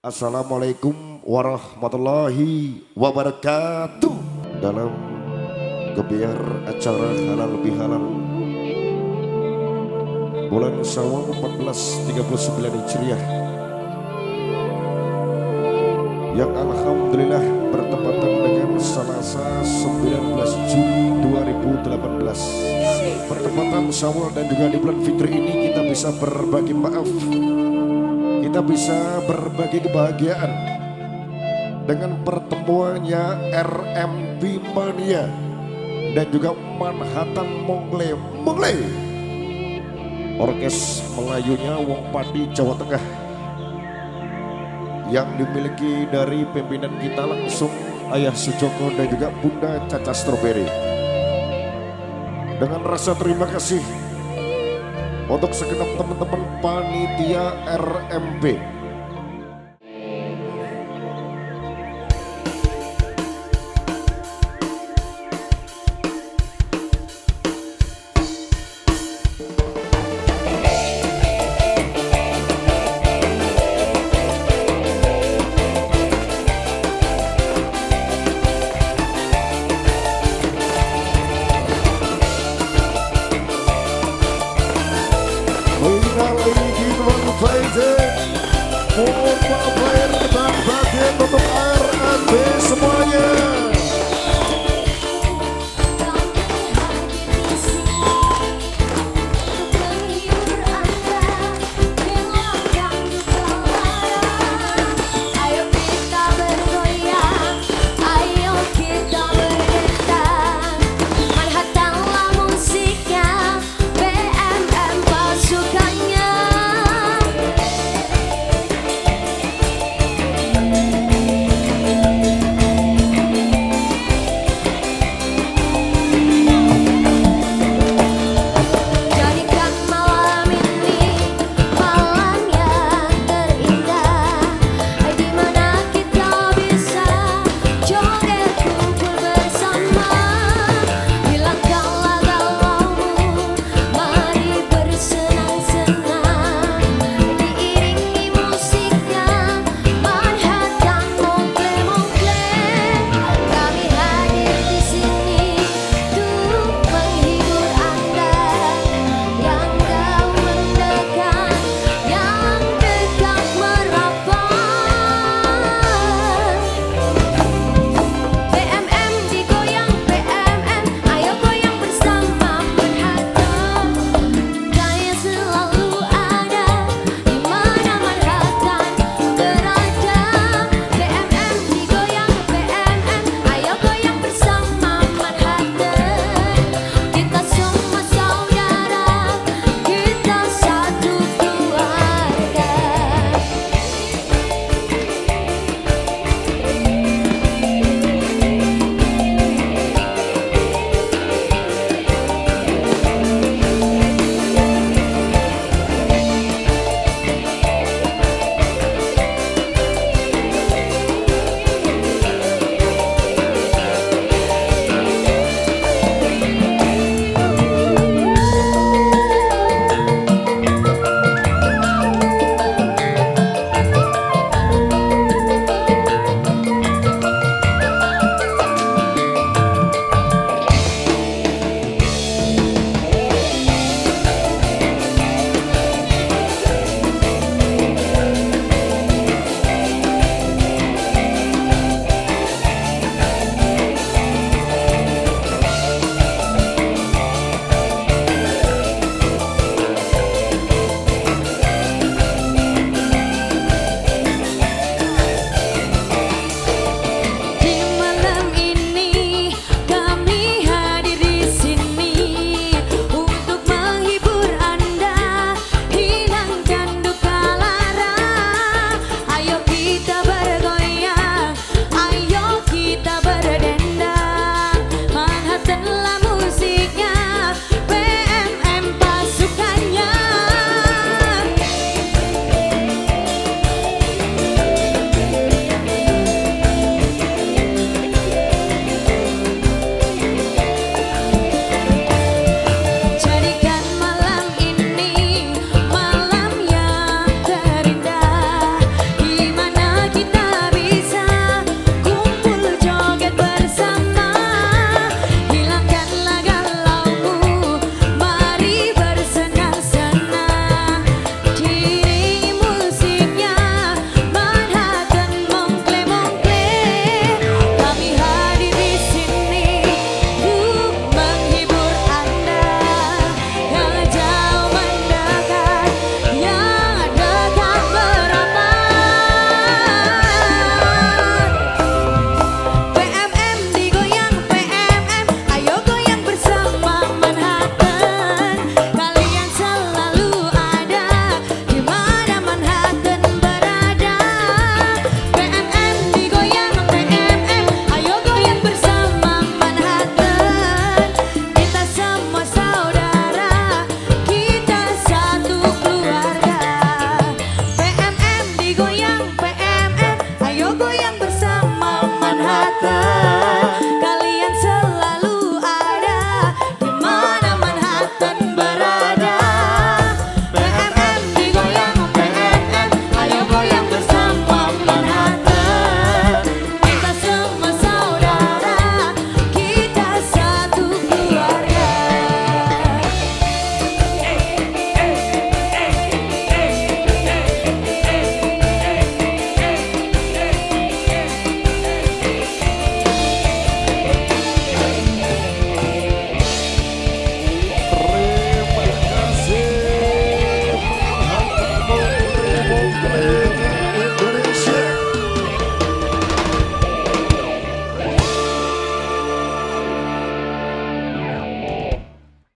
Assalamualaikum warahmatullahi wabarakatuh. Dalam kebiar acara halal bihalal. Bulan Syawal 1439 Hijriah. Yang Alhamdulillah bertepatan dengan Selasa 19 Juli 2018 Bertepatan Syawal dan juga di bulan Fitri ini kita bisa berbagi maaf kita bisa berbagi kebahagiaan dengan pertemuannya RMB Mania dan juga Manhattan Mongle Mongle Orkes Melayunya Wong Padi Jawa Tengah. Yang dimiliki dari pimpinan kita langsung Ayah Sujoko dan juga Bunda Caca Strawberry dengan rasa terima kasih untuk segenap teman-teman panitia RMB. air kita bagian untuk RNB semuanya.